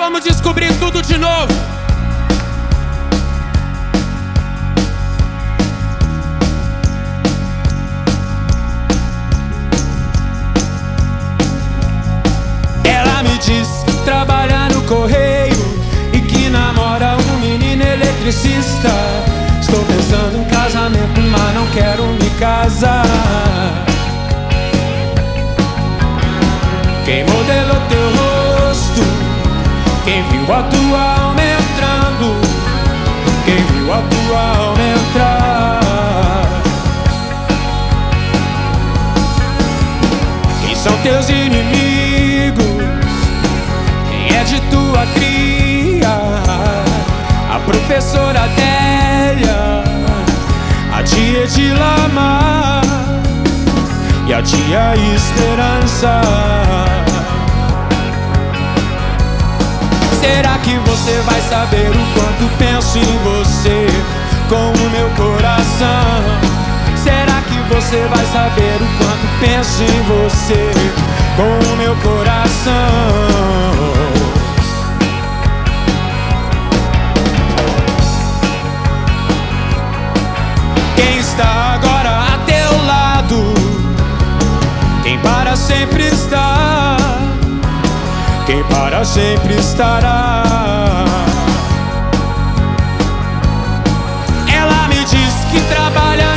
vamos descobrir tudo de novo. Viu a tua alma entrando? Quem viu a tua alma entrar? Quem são teus inimigos? Quem é de tua cria? A professora Adélia, a tia de Lama e a tia Esperança. Será que você vai saber o quanto penso em você com o meu coração? Será que você vai saber o quanto penso em você com o meu coração? Quem está agora a teu lado? Quem para sempre está? Para sempre estará? Ela me diz que trabalha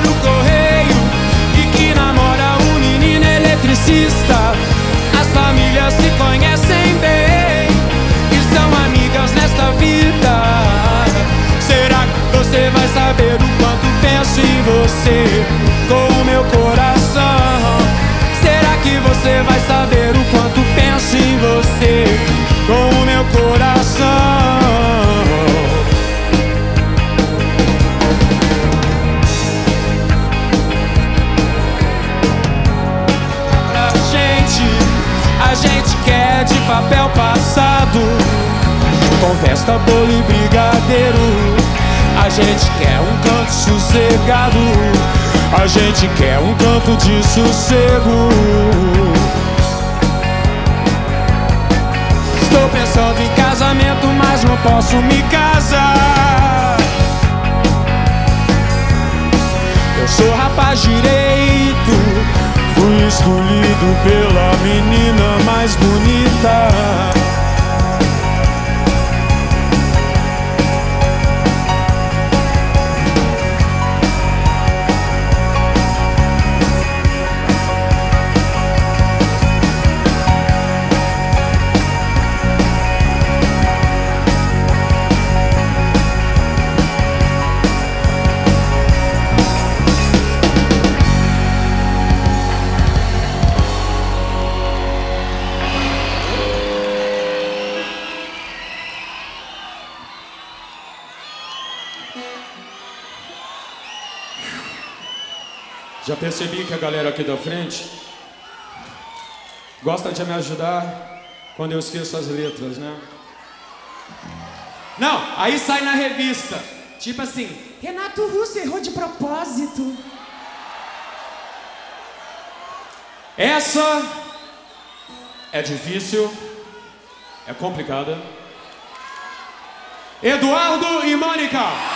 papel passado com festa, bolo e brigadeiro. A gente quer um canto sossegado. A gente quer um canto de sossego. Estou pensando em casamento, mas não posso me casar. Eu sou rapaz direito. Fui escolhido pela menina mais bonita. Já percebi que a galera aqui da frente gosta de me ajudar quando eu esqueço as letras, né? Não, aí sai na revista. Tipo assim, Renato Russo errou de propósito. essa é difícil, é complicada. Eduardo e Mônica.